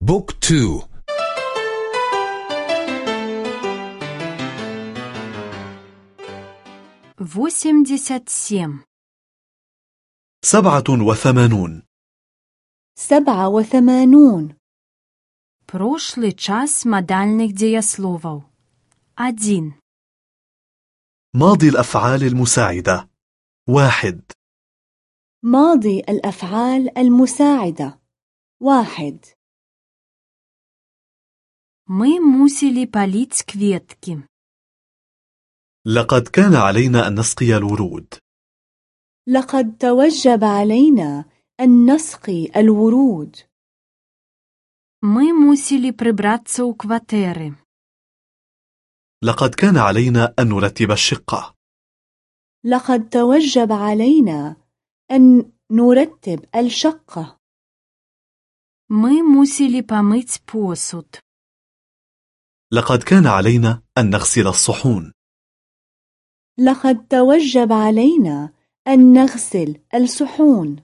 بوك تو восемьдесят семь سبعة وثمانون سبعة وثمانون Прошлый час модальных деясловов. Один. ماضي الأفعال المساعدة واحد ماضي الأفعال المساعدة واحد Мы мусили полить кветки. لقد كان علينا أن نسقي الورود لقد توجب علينا أن نسقي الورود Мы мусили прибраться у квартиры. لقد كان علينا أن نرتب الشقة لقد توجب علينا أن نرتب الشقة Мы мусили помыть посуд. لقد كان علينا أن نغسل الصحون لقد توجب علينا أن نغسل الصحون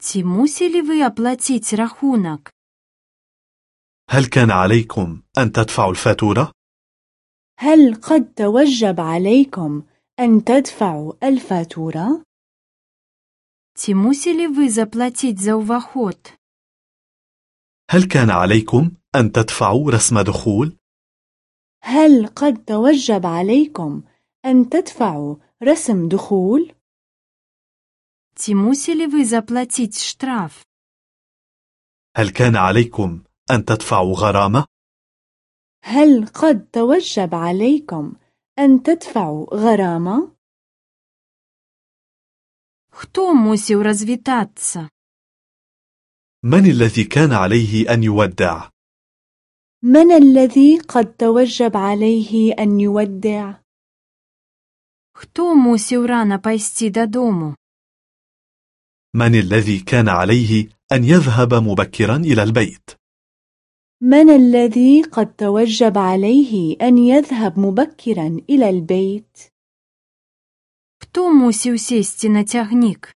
Ці мусили вы оплатить рахунок? هل كان عليكم أن тадфa'у الفاتورة؟ هل قد توجب عليكم أن تدفعوا الفاتورة؟ Ці мусили вы заплатить за уваход? هل كان عليكم أن تدفعوا رسم دخول؟ هل قد توجب عليكم أن تدفعوا رسم دخول؟ Ці мусили вы заплатить штраф? هل كان عليكم أن تدفعوا غرامة؟ هل قد توجب عليكم أن تدفعوا غرامة؟ Хто мусив розвітатися? من الذي كان عليه أن يودع؟ من الذي قد توجب عليه أن يودع؟ Хто мусив рано пайсти додому? من الذي كان عليه أن يذهب مبكرا إلى البيت؟ من الذي قد توجب عليه أن يذهب مبكرا إلى البيت؟ Хто мусив сісти на тягнік?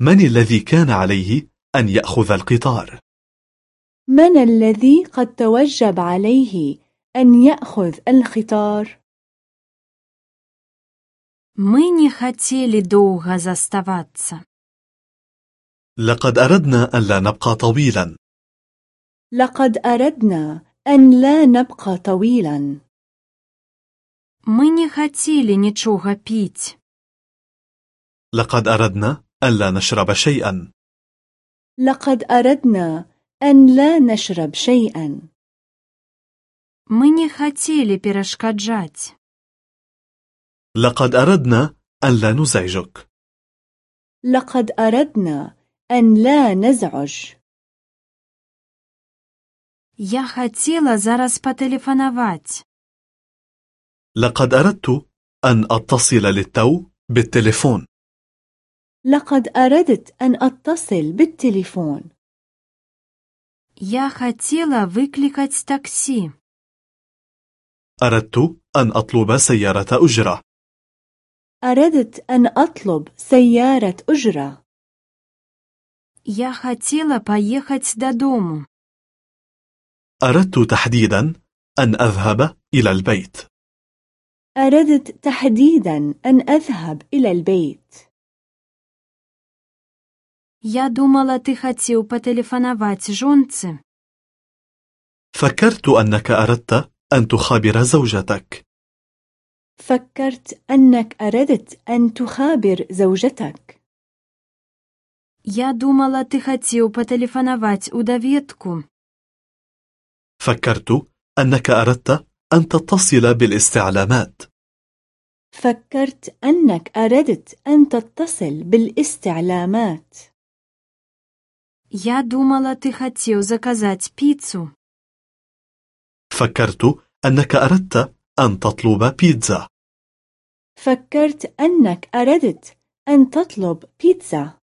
من الذي كان عليه أن يأخذ القطار؟ من الذي قد توجب عليه أن يأخذ القطار؟ Мы не хотели долго заставаться. لقد أردنا أن لا نبقى طويلا لقد أردنا أن لا نبقى طويلا Мы не хотели нічога піць. لقد أردنا أن لا نشرب شيئا لقد أردنا أن لا نشرب شيئا Мы не хотели перашкаджаць. لقد أردنا أن لا نزعجك لقد أردنا أن لا نزعج Я хотела зараз патэлефанаваць. لقد أردت أن أتصل للتو بالتليفون لقد أردت أن أتصل بالتليفون Я хотела выклікаць таксі. أردت أن أطلب سيارة أجرة أردت أن أطلب سيارة أجرة Я хотела паехаць дадому. أردت تحديدا أن أذهب إلى البيت أردت تحديدا أن أذهب إلى البيت Я думала, ты хацеў патэлефанаваць жонцы. فكرت أنك أردت أن تخابر زوجتك فكرت أنك أردت أن تخابر زوجتك Я думала, ты хацеў патэлефанаваць у даведку. فكرت أنك أردت أن تتصل بالاستعلامات فكرت أنك أردت أن تتصل بالاستعلامات Я думала, ты хацеў заказаць піцу. فكرت أنك أردت أن تطلب بيتزا فكرت أنك أردت أن تطلب بيتزا